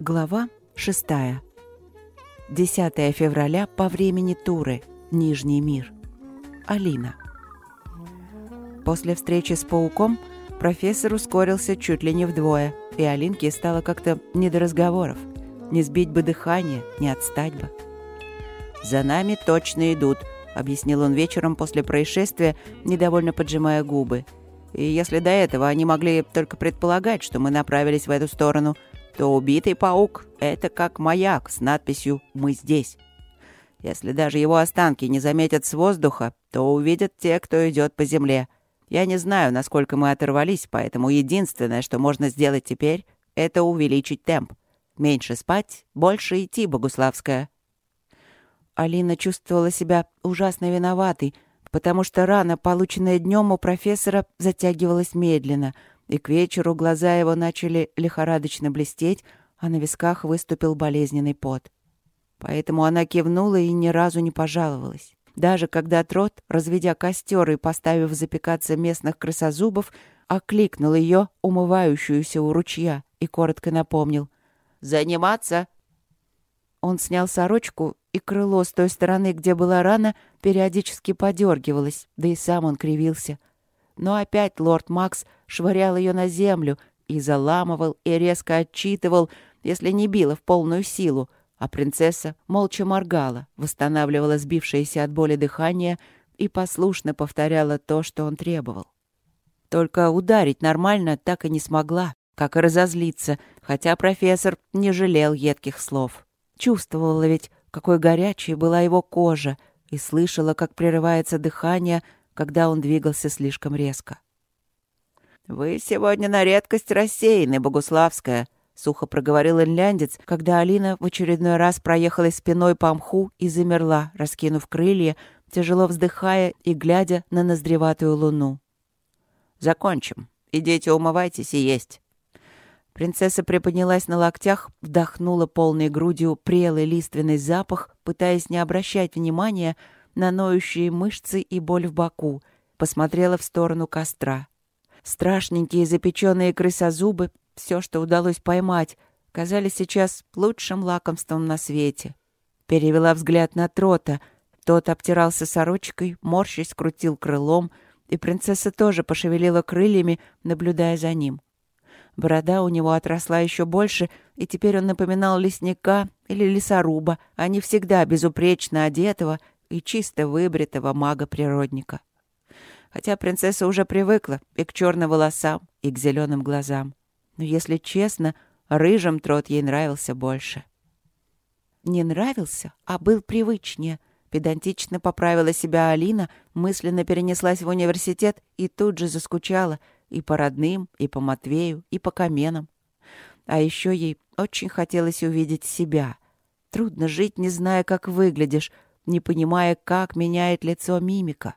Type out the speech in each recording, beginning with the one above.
Глава 6. 10 февраля по времени Туры. Нижний мир. Алина. После встречи с пауком профессор ускорился чуть ли не вдвое, и Алинке стало как-то не до разговоров. Не сбить бы дыхание, не отстать бы. «За нами точно идут», — объяснил он вечером после происшествия, недовольно поджимая губы. «И если до этого они могли только предполагать, что мы направились в эту сторону, — то убитый паук — это как маяк с надписью «Мы здесь». Если даже его останки не заметят с воздуха, то увидят те, кто идет по земле. Я не знаю, насколько мы оторвались, поэтому единственное, что можно сделать теперь, это увеличить темп. Меньше спать, больше идти, Богуславская. Алина чувствовала себя ужасно виноватой, потому что рана, полученная днем у профессора, затягивалась медленно — и к вечеру глаза его начали лихорадочно блестеть, а на висках выступил болезненный пот. Поэтому она кивнула и ни разу не пожаловалась. Даже когда Трот, разведя костер и поставив запекаться местных крысозубов, окликнул ее, умывающуюся у ручья, и коротко напомнил «Заниматься!». Он снял сорочку, и крыло с той стороны, где была рана, периодически подергивалось, да и сам он кривился — но опять лорд Макс швырял ее на землю и заламывал, и резко отчитывал, если не била в полную силу, а принцесса молча моргала, восстанавливала сбившееся от боли дыхание и послушно повторяла то, что он требовал. Только ударить нормально так и не смогла, как и разозлиться, хотя профессор не жалел едких слов. Чувствовала ведь, какой горячей была его кожа, и слышала, как прерывается дыхание, когда он двигался слишком резко. «Вы сегодня на редкость рассеяны, Богуславская», — сухо проговорил инляндец, когда Алина в очередной раз проехала спиной по мху и замерла, раскинув крылья, тяжело вздыхая и глядя на ноздреватую луну. «Закончим. Идите умывайтесь и есть». Принцесса приподнялась на локтях, вдохнула полной грудью прелый лиственный запах, пытаясь не обращать внимания на ноющие мышцы и боль в боку, посмотрела в сторону костра. Страшненькие запеченные крысозубы, все, что удалось поймать, казались сейчас лучшим лакомством на свете. Перевела взгляд на Трота. Тот обтирался сорочкой, морщись крутил крылом, и принцесса тоже пошевелила крыльями, наблюдая за ним. Борода у него отросла еще больше, и теперь он напоминал лесника или лесоруба, а не всегда безупречно одетого и чисто выбритого мага-природника. Хотя принцесса уже привыкла и к черным волосам, и к зеленым глазам. Но, если честно, рыжим трот ей нравился больше. Не нравился, а был привычнее. Педантично поправила себя Алина, мысленно перенеслась в университет и тут же заскучала и по родным, и по Матвею, и по каменам. А еще ей очень хотелось увидеть себя. Трудно жить, не зная, как выглядишь, не понимая, как меняет лицо мимика.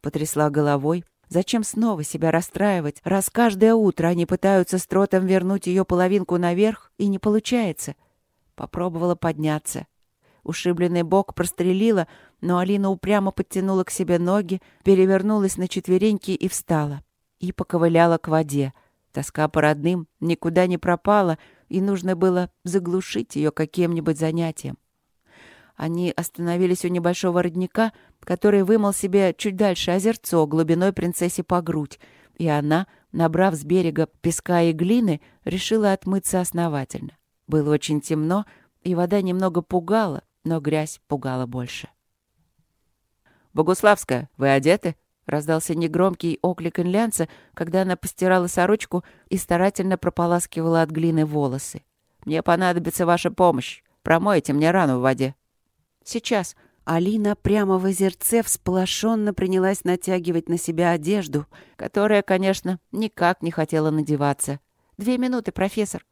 Потрясла головой. Зачем снова себя расстраивать, раз каждое утро они пытаются с тротом вернуть ее половинку наверх, и не получается? Попробовала подняться. Ушибленный бок прострелила, но Алина упрямо подтянула к себе ноги, перевернулась на четвереньки и встала. И поковыляла к воде. Тоска по родным никуда не пропала, и нужно было заглушить ее каким-нибудь занятием. Они остановились у небольшого родника, который вымыл себе чуть дальше озерцо глубиной принцессе по грудь, и она, набрав с берега песка и глины, решила отмыться основательно. Было очень темно, и вода немного пугала, но грязь пугала больше. «Богуславская, вы одеты?» — раздался негромкий оклик инлянца, когда она постирала сорочку и старательно прополаскивала от глины волосы. «Мне понадобится ваша помощь. Промойте мне рану в воде». Сейчас. Алина прямо в озерце всполошенно принялась натягивать на себя одежду, которая, конечно, никак не хотела надеваться. «Две минуты, профессор».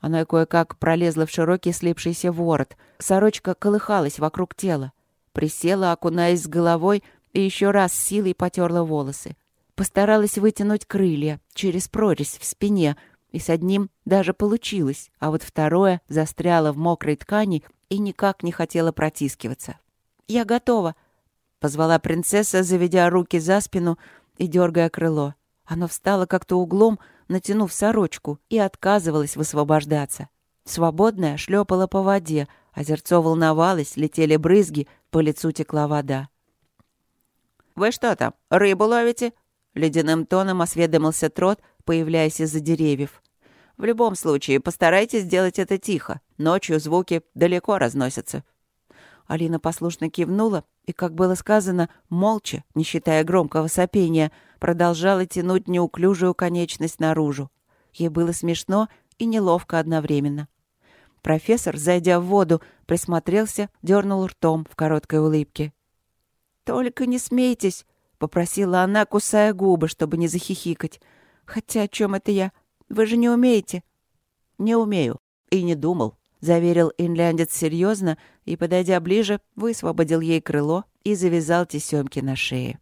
Она кое-как пролезла в широкий слипшийся ворот. Сорочка колыхалась вокруг тела. Присела, окунаясь с головой, и еще раз силой потерла волосы. Постаралась вытянуть крылья через прорезь в спине, и с одним даже получилось, а вот второе застряло в мокрой ткани и никак не хотела протискиваться. «Я готова», — позвала принцесса, заведя руки за спину и дергая крыло. Оно встало как-то углом, натянув сорочку, и отказывалась высвобождаться. Свободная шлепала по воде, озерцо волновалось, летели брызги, по лицу текла вода. «Вы что там, рыбу ловите?» Ледяным тоном осведомился Трот, появляясь из-за деревьев. «В любом случае, постарайтесь сделать это тихо. Ночью звуки далеко разносятся». Алина послушно кивнула и, как было сказано, молча, не считая громкого сопения, продолжала тянуть неуклюжую конечность наружу. Ей было смешно и неловко одновременно. Профессор, зайдя в воду, присмотрелся, дернул ртом в короткой улыбке. «Только не смейтесь!» — попросила она, кусая губы, чтобы не захихикать. «Хотя о чем это я? Вы же не умеете». «Не умею. И не думал», — заверил инляндец серьезно и, подойдя ближе, высвободил ей крыло и завязал тесемки на шее.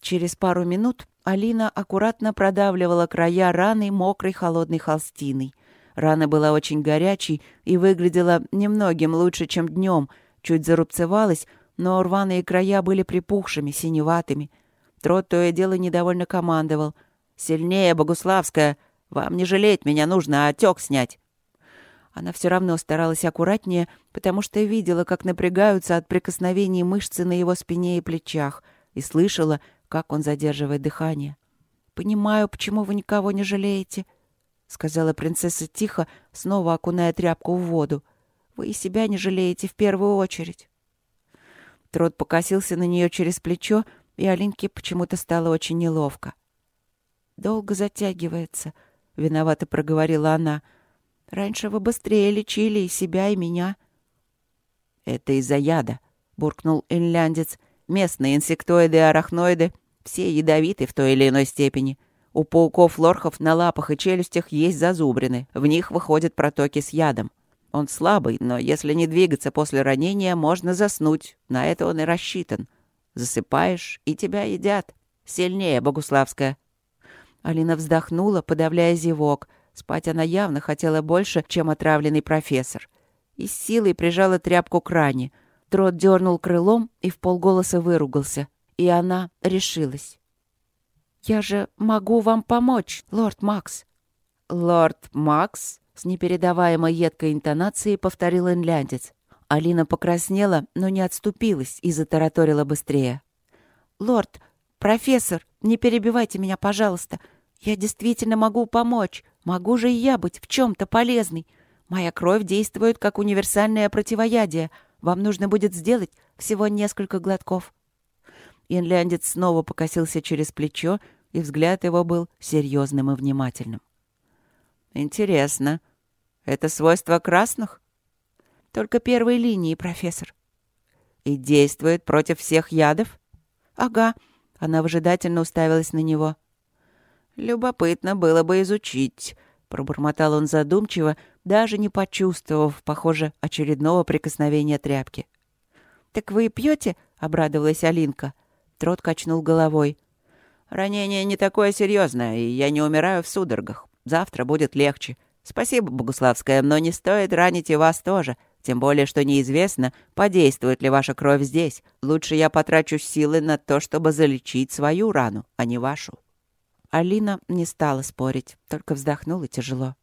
Через пару минут Алина аккуратно продавливала края раны мокрой холодной холстиной. Рана была очень горячей и выглядела немногим лучше, чем днем, чуть зарубцевалась, но рваные края были припухшими, синеватыми. Трот то и дело недовольно командовал. «Сильнее, Богуславская! Вам не жалеть меня нужно, отек снять!» Она все равно старалась аккуратнее, потому что видела, как напрягаются от прикосновений мышцы на его спине и плечах, и слышала, как он задерживает дыхание. «Понимаю, почему вы никого не жалеете», — сказала принцесса тихо, снова окуная тряпку в воду. «Вы и себя не жалеете в первую очередь». Трот покосился на нее через плечо, и Алинке почему-то стало очень неловко. «Долго затягивается», — виновато проговорила она. «Раньше вы быстрее лечили и себя, и меня». «Это из-за яда», — буркнул инляндец. «Местные инсектоиды и арахноиды все ядовиты в той или иной степени. У пауков-лорхов на лапах и челюстях есть зазубрины. В них выходят протоки с ядом. Он слабый, но если не двигаться после ранения, можно заснуть. На это он и рассчитан. Засыпаешь, и тебя едят. Сильнее, Богуславская. Алина вздохнула, подавляя зевок. Спать она явно хотела больше, чем отравленный профессор. И с силой прижала тряпку к ране. Трот дернул крылом и в полголоса выругался и она решилась. «Я же могу вам помочь, лорд Макс». «Лорд Макс?» — с непередаваемой едкой интонацией повторил инляндец. Алина покраснела, но не отступилась и затараторила быстрее. «Лорд, профессор, не перебивайте меня, пожалуйста. Я действительно могу помочь. Могу же и я быть в чем-то полезной. Моя кровь действует как универсальное противоядие. Вам нужно будет сделать всего несколько глотков». Инляндец снова покосился через плечо, и взгляд его был серьезным и внимательным. «Интересно. Это свойство красных?» «Только первой линии, профессор». «И действует против всех ядов?» «Ага». Она выжидательно уставилась на него. «Любопытно было бы изучить», — пробормотал он задумчиво, даже не почувствовав, похоже, очередного прикосновения тряпки. «Так вы пьете?» — обрадовалась Алинка. Трот качнул головой. «Ранение не такое серьезное, и я не умираю в судорогах. Завтра будет легче. Спасибо, Богуславская, но не стоит ранить и вас тоже. Тем более, что неизвестно, подействует ли ваша кровь здесь. Лучше я потрачу силы на то, чтобы залечить свою рану, а не вашу». Алина не стала спорить, только вздохнула тяжело.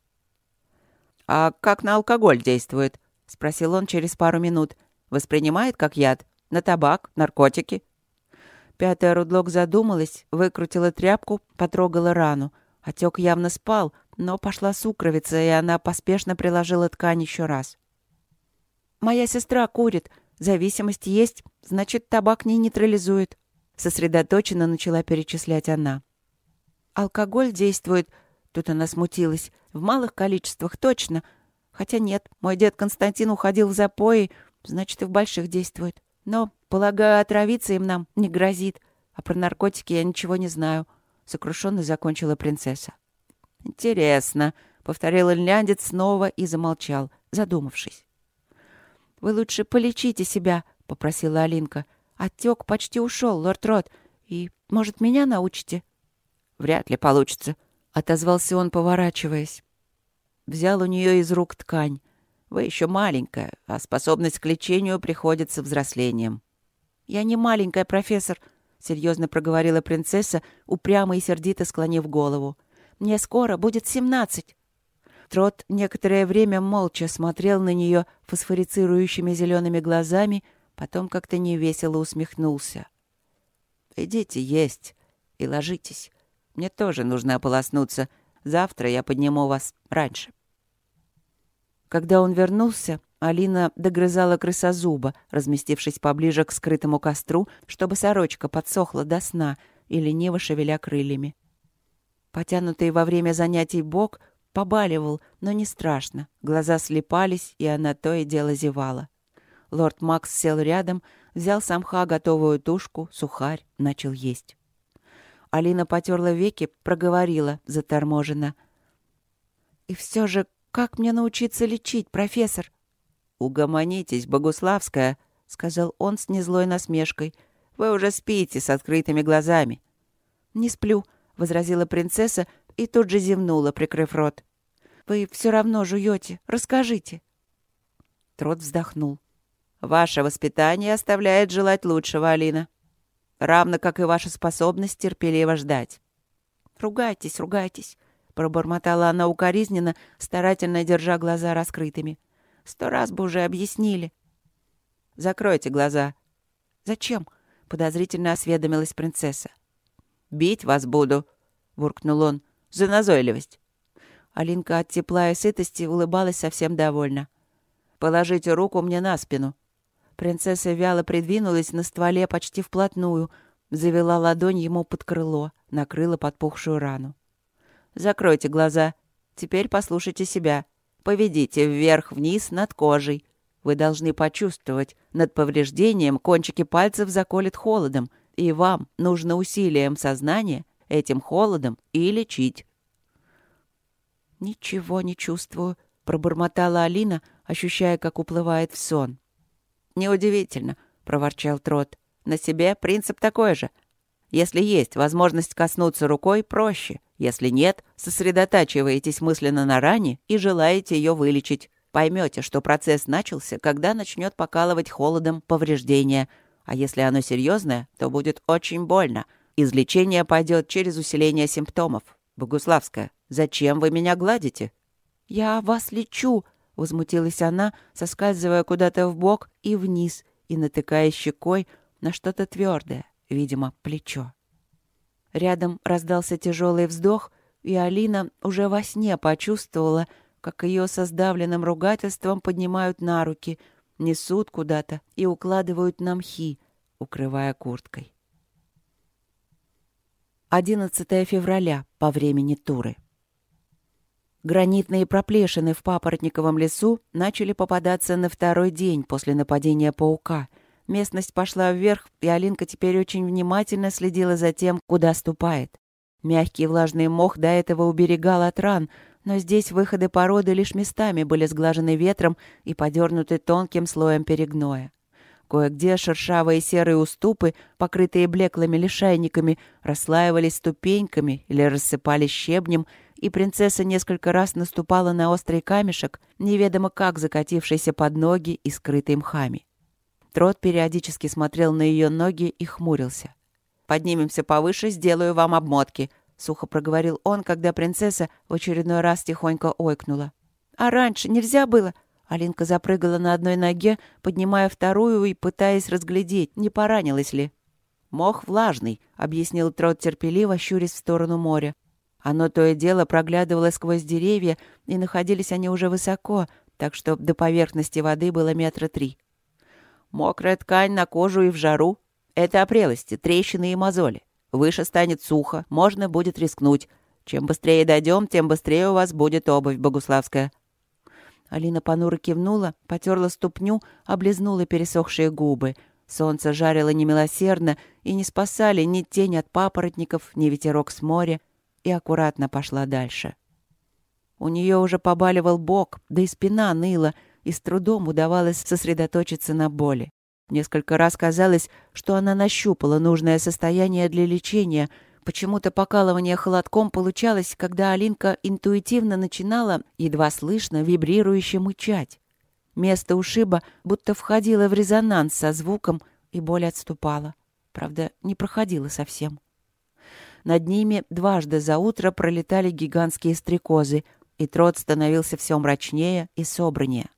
«А как на алкоголь действует?» — спросил он через пару минут. «Воспринимает как яд? На табак? Наркотики?» Пятая Рудлок задумалась, выкрутила тряпку, потрогала рану. Отек явно спал, но пошла сукровица, и она поспешно приложила ткань еще раз. «Моя сестра курит. Зависимость есть, значит, табак не нейтрализует». Сосредоточенно начала перечислять она. «Алкоголь действует...» Тут она смутилась. «В малых количествах точно. Хотя нет, мой дед Константин уходил в запои, значит, и в больших действует. Но Полагаю, отравиться им нам не грозит. А про наркотики я ничего не знаю. Сокрушенно закончила принцесса. Интересно, повторил инляндец снова и замолчал, задумавшись. Вы лучше полечите себя, попросила Алинка. Отек почти ушел, лорд Рот. И, может, меня научите? Вряд ли получится, отозвался он, поворачиваясь. Взял у нее из рук ткань. Вы еще маленькая, а способность к лечению приходится взрослением. «Я не маленькая, профессор», —— серьезно проговорила принцесса, упрямо и сердито склонив голову. «Мне скоро будет семнадцать». Трот некоторое время молча смотрел на нее фосфорицирующими зелеными глазами, потом как-то невесело усмехнулся. «Идите есть и ложитесь. Мне тоже нужно ополоснуться. Завтра я подниму вас раньше». Когда он вернулся, Алина догрызала крысозуба, разместившись поближе к скрытому костру, чтобы сорочка подсохла до сна и лениво шевеля крыльями. Потянутый во время занятий бок побаливал, но не страшно. Глаза слепались, и она то и дело зевала. Лорд Макс сел рядом, взял самха готовую тушку, сухарь, начал есть. Алина потерла веки, проговорила заторможенно. «И все же, как мне научиться лечить, профессор?» «Угомонитесь, Богуславская», — сказал он с незлой насмешкой. «Вы уже спите с открытыми глазами». «Не сплю», — возразила принцесса и тут же зевнула, прикрыв рот. «Вы все равно жуете. Расскажите». Трот вздохнул. «Ваше воспитание оставляет желать лучшего, Алина. Равно как и ваша способность терпеливо ждать». «Ругайтесь, ругайтесь», — пробормотала она укоризненно, старательно держа глаза раскрытыми. Сто раз бы уже объяснили. Закройте глаза. Зачем? Подозрительно осведомилась принцесса. Бить вас буду, буркнул он. За назойливость. Алинка от тепла и сытости улыбалась совсем довольна. «Положите руку мне на спину». Принцесса вяло придвинулась на стволе почти вплотную, завела ладонь ему под крыло, накрыла подпухшую рану. «Закройте глаза. Теперь послушайте себя. Поведите вверх-вниз над кожей. Вы должны почувствовать, над повреждением кончики пальцев заколет холодом, и вам нужно усилием сознания этим холодом и лечить. «Ничего не чувствую», — пробормотала Алина, ощущая, как уплывает в сон. «Неудивительно», — проворчал Трот. «На себе принцип такой же. Если есть возможность коснуться рукой, проще. Если нет, сосредотачиваетесь мысленно на ране и желаете ее вылечить. Поймете, что процесс начался, когда начнет покалывать холодом повреждение. А если оно серьезное, то будет очень больно. Излечение пойдет через усиление симптомов. Богуславская, зачем вы меня гладите? «Я вас лечу», — возмутилась она, соскальзывая куда-то в бок и вниз и натыкая щекой на что-то твердое видимо, плечо. Рядом раздался тяжелый вздох, и Алина уже во сне почувствовала, как ее со сдавленным ругательством поднимают на руки, несут куда-то и укладывают на мхи, укрывая курткой. 11 февраля по времени Туры. Гранитные проплешины в папоротниковом лесу начали попадаться на второй день после нападения паука — Местность пошла вверх, и Алинка теперь очень внимательно следила за тем, куда ступает. Мягкий влажный мох до этого уберегал от ран, но здесь выходы породы лишь местами были сглажены ветром и подернуты тонким слоем перегноя. Кое-где шершавые серые уступы, покрытые блеклыми лишайниками, расслаивались ступеньками или рассыпались щебнем, и принцесса несколько раз наступала на острый камешек, неведомо как закатившийся под ноги и скрытый мхами. Трот периодически смотрел на ее ноги и хмурился. «Поднимемся повыше, сделаю вам обмотки», — сухо проговорил он, когда принцесса в очередной раз тихонько ойкнула. «А раньше нельзя было?» Алинка запрыгала на одной ноге, поднимая вторую и пытаясь разглядеть, не поранилась ли. «Мох влажный», — объяснил Трот терпеливо, щурясь в сторону моря. Оно то и дело проглядывало сквозь деревья, и находились они уже высоко, так что до поверхности воды было метра три. Мокрая ткань на кожу и в жару — это опрелости, трещины и мозоли. Выше станет сухо, можно будет рискнуть. Чем быстрее дойдем, тем быстрее у вас будет обувь богуславская». Алина понуро кивнула, потерла ступню, облизнула пересохшие губы. Солнце жарило немилосердно, и не спасали ни тень от папоротников, ни ветерок с моря, и аккуратно пошла дальше. У нее уже побаливал бок, да и спина ныла — и с трудом удавалось сосредоточиться на боли. Несколько раз казалось, что она нащупала нужное состояние для лечения. Почему-то покалывание холодком получалось, когда Алинка интуитивно начинала, едва слышно, вибрирующе мычать. Место ушиба будто входило в резонанс со звуком, и боль отступала. Правда, не проходила совсем. Над ними дважды за утро пролетали гигантские стрекозы, и трот становился все мрачнее и собраннее.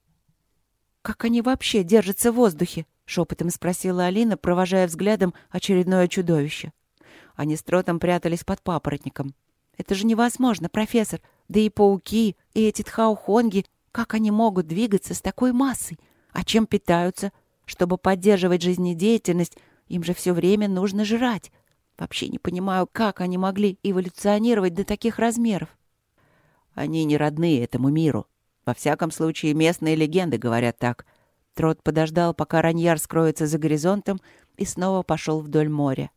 «Как они вообще держатся в воздухе?» — шепотом спросила Алина, провожая взглядом очередное чудовище. Они с тротом прятались под папоротником. «Это же невозможно, профессор! Да и пауки, и эти тхаухонги, как они могут двигаться с такой массой? А чем питаются? Чтобы поддерживать жизнедеятельность, им же все время нужно жрать. Вообще не понимаю, как они могли эволюционировать до таких размеров. Они не родные этому миру. Во всяком случае, местные легенды говорят так. Трот подождал, пока Раньяр скроется за горизонтом, и снова пошел вдоль моря.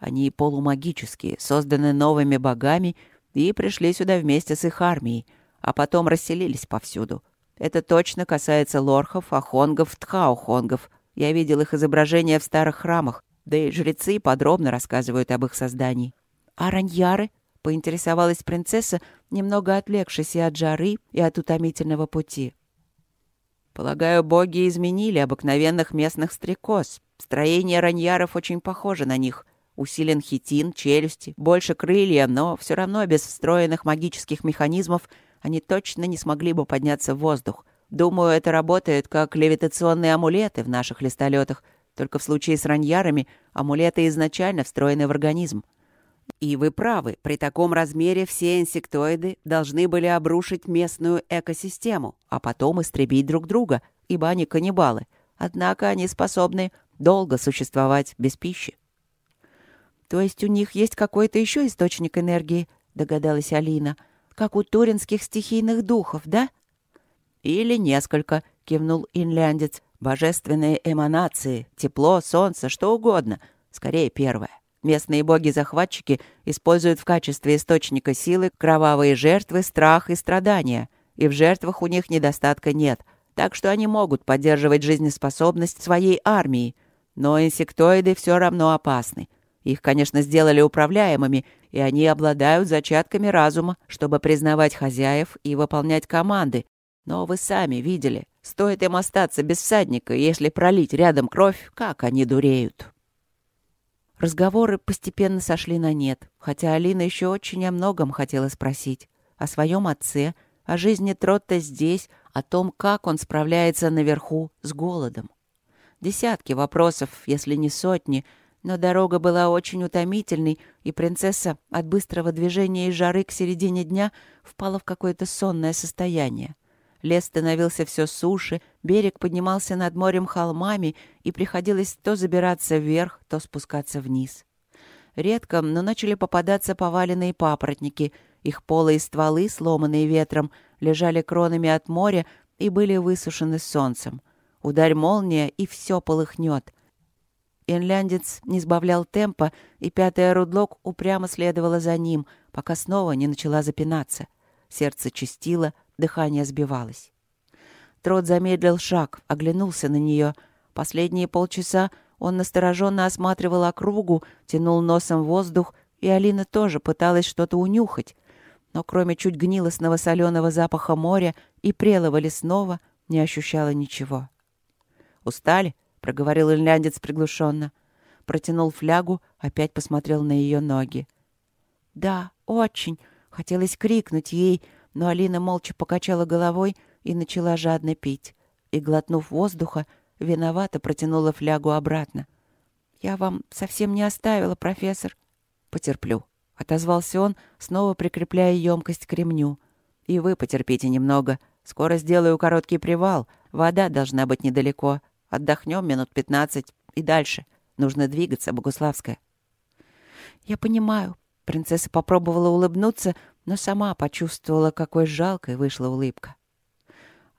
Они полумагические, созданы новыми богами и пришли сюда вместе с их армией, а потом расселились повсюду. Это точно касается лорхов, ахонгов, тхаухонгов. Я видел их изображения в старых храмах. Да и жрецы подробно рассказывают об их создании. А раньяры? Поинтересовалась принцесса, немного отвлекшись и от жары, и от утомительного пути. Полагаю, боги изменили обыкновенных местных стрекоз. Строение раньяров очень похоже на них. Усилен хитин, челюсти, больше крылья, но все равно без встроенных магических механизмов они точно не смогли бы подняться в воздух. Думаю, это работает как левитационные амулеты в наших листолетах — только в случае с раньярами амулеты изначально встроены в организм. И вы правы, при таком размере все инсектоиды должны были обрушить местную экосистему, а потом истребить друг друга, ибо они каннибалы. Однако они способны долго существовать без пищи. «То есть у них есть какой-то еще источник энергии?» — догадалась Алина. «Как у туринских стихийных духов, да?» «Или несколько», — кивнул инляндец. Божественные эманации, тепло, солнце, что угодно. Скорее первое. Местные боги-захватчики используют в качестве источника силы кровавые жертвы, страх и страдания. И в жертвах у них недостатка нет. Так что они могут поддерживать жизнеспособность своей армии. Но инсектоиды все равно опасны. Их, конечно, сделали управляемыми, и они обладают зачатками разума, чтобы признавать хозяев и выполнять команды. Но вы сами видели, Стоит им остаться без всадника, если пролить рядом кровь, как они дуреют. Разговоры постепенно сошли на нет, хотя Алина еще очень о многом хотела спросить. О своем отце, о жизни Тротта здесь, о том, как он справляется наверху с голодом. Десятки вопросов, если не сотни, но дорога была очень утомительной, и принцесса от быстрого движения и жары к середине дня впала в какое-то сонное состояние. Лес становился все суше, берег поднимался над морем холмами, и приходилось то забираться вверх, то спускаться вниз. Редко, но начали попадаться поваленные папоротники. Их полые стволы, сломанные ветром, лежали кронами от моря и были высушены солнцем. Ударь молния, и все полыхнет. Инляндец не сбавлял темпа, и пятая рудлок упрямо следовала за ним, пока снова не начала запинаться. Сердце чистило, Дыхание сбивалось. Трот замедлил шаг, оглянулся на нее. Последние полчаса он настороженно осматривал округу, тянул носом воздух, и Алина тоже пыталась что-то унюхать. Но кроме чуть гнилостного соленого запаха моря и прелого лесного не ощущала ничего. «Устали?» — проговорил инляндец приглушенно. Протянул флягу, опять посмотрел на ее ноги. «Да, очень!» Хотелось крикнуть ей, но Алина молча покачала головой и начала жадно пить. И, глотнув воздуха, виновато протянула флягу обратно. «Я вам совсем не оставила, профессор». «Потерплю», — отозвался он, снова прикрепляя емкость к ремню. «И вы потерпите немного. Скоро сделаю короткий привал. Вода должна быть недалеко. Отдохнем минут пятнадцать и дальше. Нужно двигаться, Богуславская». «Я понимаю». Принцесса попробовала улыбнуться, но сама почувствовала, какой жалкой вышла улыбка.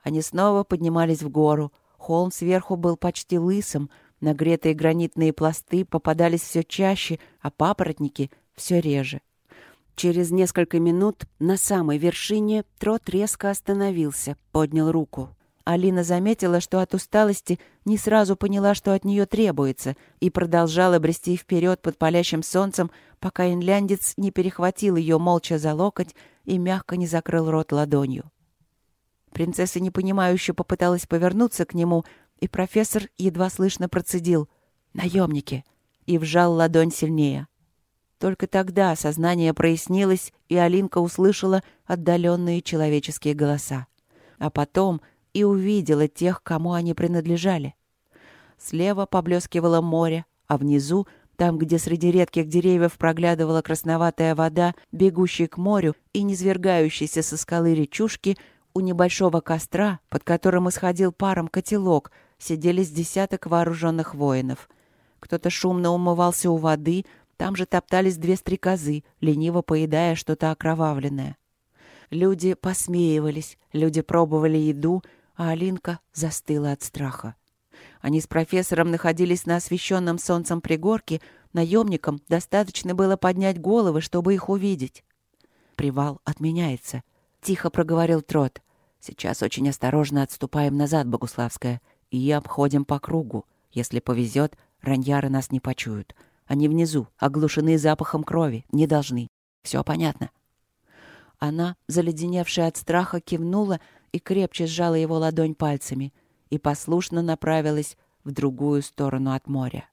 Они снова поднимались в гору. Холм сверху был почти лысым, нагретые гранитные пласты попадались все чаще, а папоротники — все реже. Через несколько минут на самой вершине Трот резко остановился, поднял руку. Алина заметила, что от усталости не сразу поняла, что от нее требуется, и продолжала брести вперед под палящим солнцем, пока инляндец не перехватил ее молча за локоть и мягко не закрыл рот ладонью. Принцесса непонимающе попыталась повернуться к нему, и профессор едва слышно процедил. «Наемники! и вжал ладонь сильнее. Только тогда сознание прояснилось, и Алинка услышала отдаленные человеческие голоса. А потом и увидела тех, кому они принадлежали. Слева поблескивало море, а внизу, там, где среди редких деревьев проглядывала красноватая вода, бегущей к морю и низвергающейся со скалы речушки, у небольшого костра, под которым исходил паром котелок, сидели с десяток вооруженных воинов. Кто-то шумно умывался у воды, там же топтались две стрекозы, лениво поедая что-то окровавленное. Люди посмеивались, люди пробовали еду, а Алинка застыла от страха. Они с профессором находились на освещенном солнцем пригорке, наемникам достаточно было поднять головы, чтобы их увидеть. «Привал отменяется», — тихо проговорил Трот. «Сейчас очень осторожно отступаем назад, Богуславская, и обходим по кругу. Если повезет, раньяры нас не почуют. Они внизу, оглушены запахом крови, не должны. Все понятно. Она, заледеневшая от страха, кивнула и крепче сжала его ладонь пальцами и послушно направилась в другую сторону от моря.